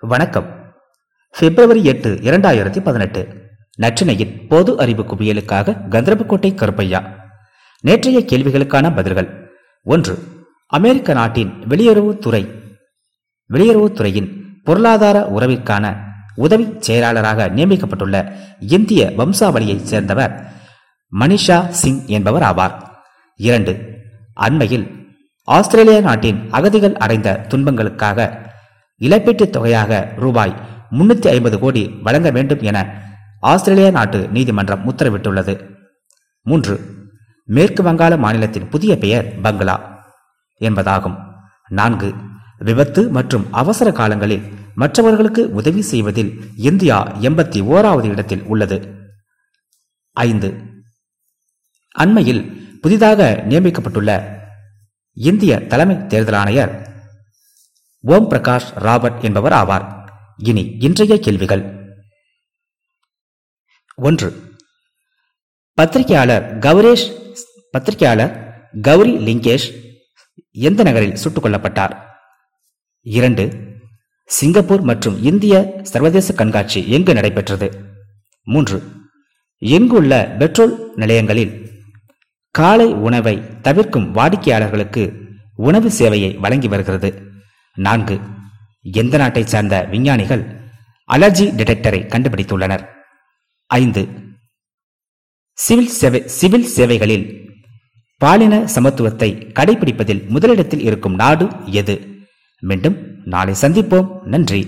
வணக்கம். பிப்ரவரி எட்டு இரண்டாயிரத்தி பதினெட்டு. நற்றினையின் பொது அறிவு குவியலுக்காக கந்தரபுக்கோட்டை கருப்பையா. நேற்றைய கேள்விகளுக்கான பதில்கள். ஒன்று அமெரிக்க நாட்டின் வெளியுறவுத்துறை வெளியுறவுத்துறையின் பொருளாதார உறவிற்கான உதவி செயலாளராக நியமிக்கப்பட்டுள்ள இந்திய வம்சாவளியைச் சேர்ந்தவர் மனிஷா சிங் என்பவர் ஆவார். இரண்டு அண்மையில் ஆஸ்திரேலிய நாட்டின் அகதிகள் அடைந்த துன்பங்களுக்காக இழப்பீட்டுத் தொகையாக ரூபாய் முன்னூத்தி ஐம்பது கோடி வழங்க வேண்டும் என ஆஸ்திரேலிய நாட்டு நீதிமன்றம் உத்தரவிட்டுள்ளது. மூன்று மேற்கு வங்காள மாநிலத்தின் புதிய பெயர் பங்களா என்பதாகும். நான்கு விபத்து மற்றும் அவசர காலங்களில் மற்றவர்களுக்கு உதவி செய்வதில் இந்தியா எண்பத்தி ஓராவது இடத்தில் உள்ளது. ஐந்து அண்மையில் புதிதாக நியமிக்கப்பட்டுள்ள இந்திய தலைமை தேர்தல் ஆணையர் ஓம் பிரகாஷ் ராபர்ட் என்பவர் ஆவார். இனி இன்றைய கேள்விகள். ஒன்று. பத்திரிகையாளர் கௌரேஷ் பத்திரிகையாளர் கௌரி லிங்கேஷ் எந்த நகரில் சுட்டுக் கொல்லப்பட்டார்? இரண்டு. சிங்கப்பூர் மற்றும் இந்திய சர்வதேச கண்காட்சி எங்கு நடைபெற்றது? மூன்று. எங்குள்ள பெட்ரோல் நிலையங்களில் காலை உணவை தவிர்க்கும் வாடிக்கையாளர்களுக்கு உணவு சேவையை வழங்கி வருகிறது. நான்கு. எந்த நாட்டை சார்ந்த விஞ்ஞானிகள் அலர்ஜி டிடெக்டரை கண்டுபிடித்துள்ளனர்? ஐந்து. சிவில் சேவை சிவில் சேவைகளில் பாலின சமத்துவத்தை கடைபிடிப்பதில் முதலிடத்தில் இருக்கும் நாடு எது? மீண்டும் நாளை சந்திப்போம். நன்றி.